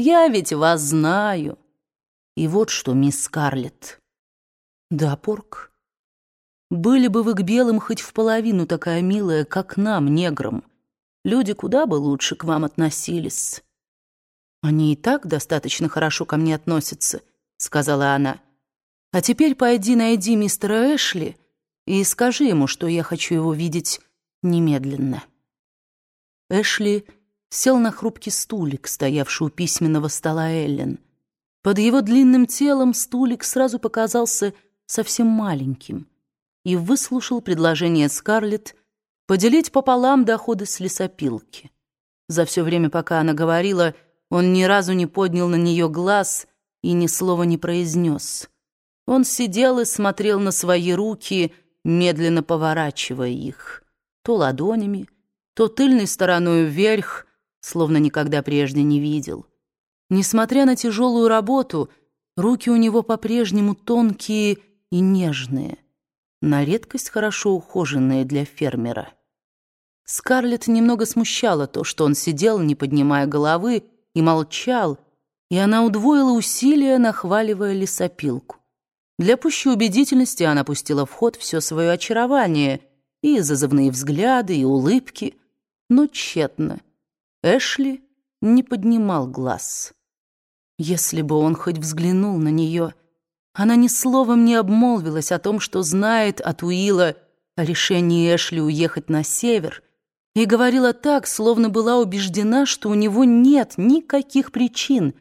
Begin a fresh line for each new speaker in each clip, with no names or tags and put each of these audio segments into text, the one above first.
Я ведь вас знаю. И вот что, мисс Скарлетт. Да, Порк. Были бы вы к белым хоть в половину такая милая, как нам, неграм. Люди куда бы лучше к вам относились. Они и так достаточно хорошо ко мне относятся, сказала она. А теперь пойди найди мистера Эшли и скажи ему, что я хочу его видеть немедленно. Эшли сел на хрупкий стулик, стоявший у письменного стола Эллен. Под его длинным телом стулик сразу показался совсем маленьким и выслушал предложение Скарлетт поделить пополам доходы с лесопилки. За все время, пока она говорила, он ни разу не поднял на нее глаз и ни слова не произнес. Он сидел и смотрел на свои руки, медленно поворачивая их, то ладонями, то тыльной стороной вверх, словно никогда прежде не видел. Несмотря на тяжелую работу, руки у него по-прежнему тонкие и нежные, на редкость хорошо ухоженные для фермера. Скарлетт немного смущало то, что он сидел, не поднимая головы, и молчал, и она удвоила усилия, нахваливая лесопилку. Для пущей убедительности она пустила в ход все свое очарование, и зазывные взгляды, и улыбки, но тщетно. Эшли не поднимал глаз. Если бы он хоть взглянул на нее, она ни словом не обмолвилась о том, что знает от Уилла о решении Эшли уехать на север, и говорила так, словно была убеждена, что у него нет никаких причин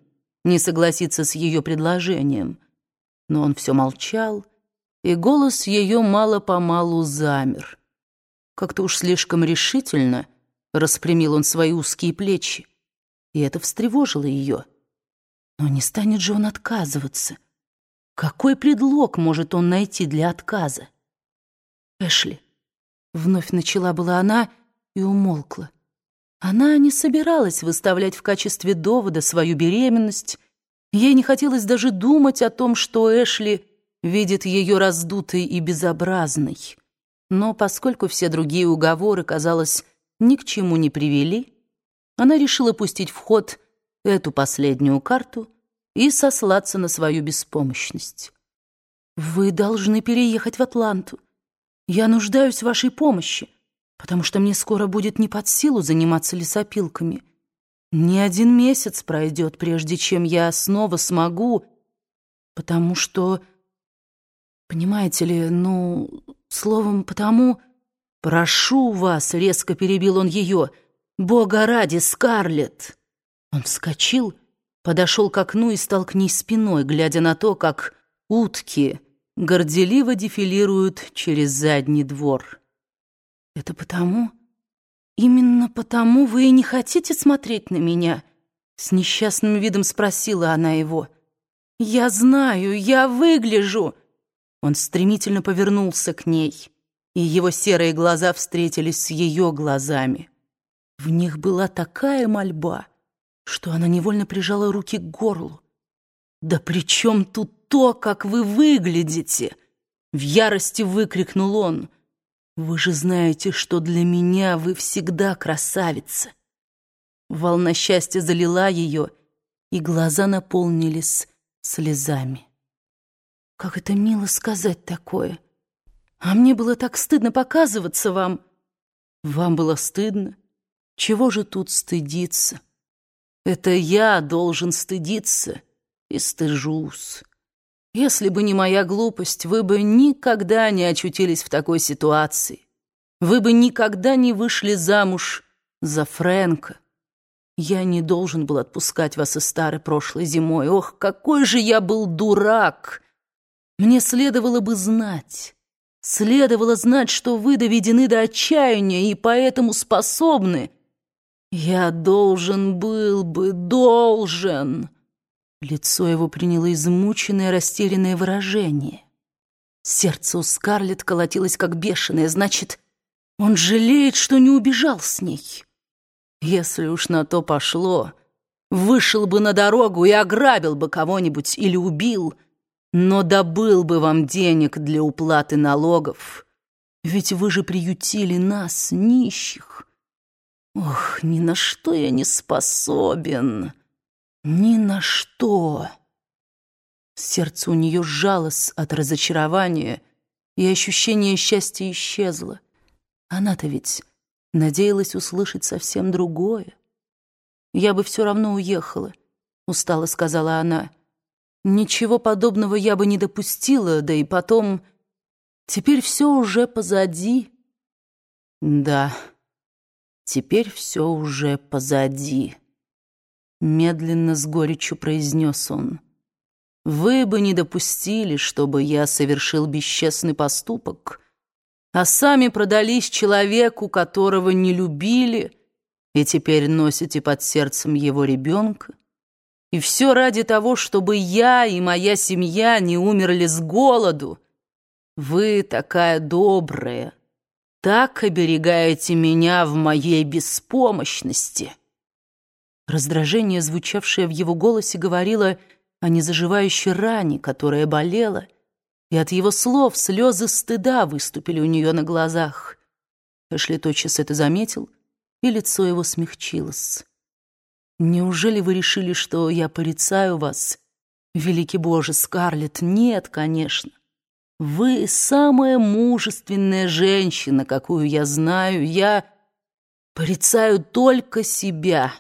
не согласиться с ее предложением. Но он все молчал, и голос ее мало-помалу замер. Как-то уж слишком решительно распрямил он свои узкие плечи, и это встревожило ее. Но не станет же он отказываться. Какой предлог может он найти для отказа? Эшли, вновь начала была она и умолкла. Она не собиралась выставлять в качестве довода свою беременность. Ей не хотелось даже думать о том, что Эшли видит ее раздутой и безобразной. Но поскольку все другие уговоры, казалось, ни к чему не привели, она решила пустить в ход эту последнюю карту и сослаться на свою беспомощность. «Вы должны переехать в Атланту. Я нуждаюсь в вашей помощи, потому что мне скоро будет не под силу заниматься лесопилками. Не один месяц пройдет, прежде чем я снова смогу, потому что... Понимаете ли, ну, словом, потому... «Прошу вас», — резко перебил он ее, — «Бога ради, Скарлетт!» Он вскочил, подошел к окну и стал к ней спиной, глядя на то, как утки горделиво дефилируют через задний двор. «Это потому? Именно потому вы и не хотите смотреть на меня?» С несчастным видом спросила она его. «Я знаю, я выгляжу!» Он стремительно повернулся к ней и его серые глаза встретились с ее глазами. В них была такая мольба, что она невольно прижала руки к горлу. «Да при тут то, как вы выглядите?» В ярости выкрикнул он. «Вы же знаете, что для меня вы всегда красавица!» Волна счастья залила ее, и глаза наполнились слезами. «Как это мило сказать такое!» А мне было так стыдно показываться вам. Вам было стыдно? Чего же тут стыдиться? Это я должен стыдиться и стыжусь. Если бы не моя глупость, вы бы никогда не очутились в такой ситуации. Вы бы никогда не вышли замуж за Фрэнка. Я не должен был отпускать вас из старой прошлой зимой. Ох, какой же я был дурак! Мне следовало бы знать, Следовало знать, что вы доведены до отчаяния и поэтому способны. Я должен был бы, должен. Лицо его приняло измученное, растерянное выражение. Сердце у Скарлетт колотилось как бешеное. Значит, он жалеет, что не убежал с ней. Если уж на то пошло, вышел бы на дорогу и ограбил бы кого-нибудь или убил — но добыл бы вам денег для уплаты налогов, ведь вы же приютили нас, нищих. Ох, ни на что я не способен. Ни на что. Сердце у нее сжалось от разочарования, и ощущение счастья исчезло. Она-то ведь надеялась услышать совсем другое. «Я бы все равно уехала», — устало сказала она. «Ничего подобного я бы не допустила, да и потом...» Теперь все уже позади. Да, теперь все уже позади. Медленно с горечью произнес он. Вы бы не допустили, чтобы я совершил бесчестный поступок, а сами продались человеку, которого не любили, и теперь носите под сердцем его ребенка. И все ради того, чтобы я и моя семья не умерли с голоду, вы такая добрая, так оберегаете меня в моей беспомощности. Раздражение, звучавшее в его голосе, говорило о незаживающей ране, которая болела, и от его слов слезы стыда выступили у нее на глазах. Эшли тотчас это заметил, и лицо его смягчилось. «Неужели вы решили, что я порицаю вас? Великий Боже, Скарлетт, нет, конечно. Вы самая мужественная женщина, какую я знаю. Я порицаю только себя».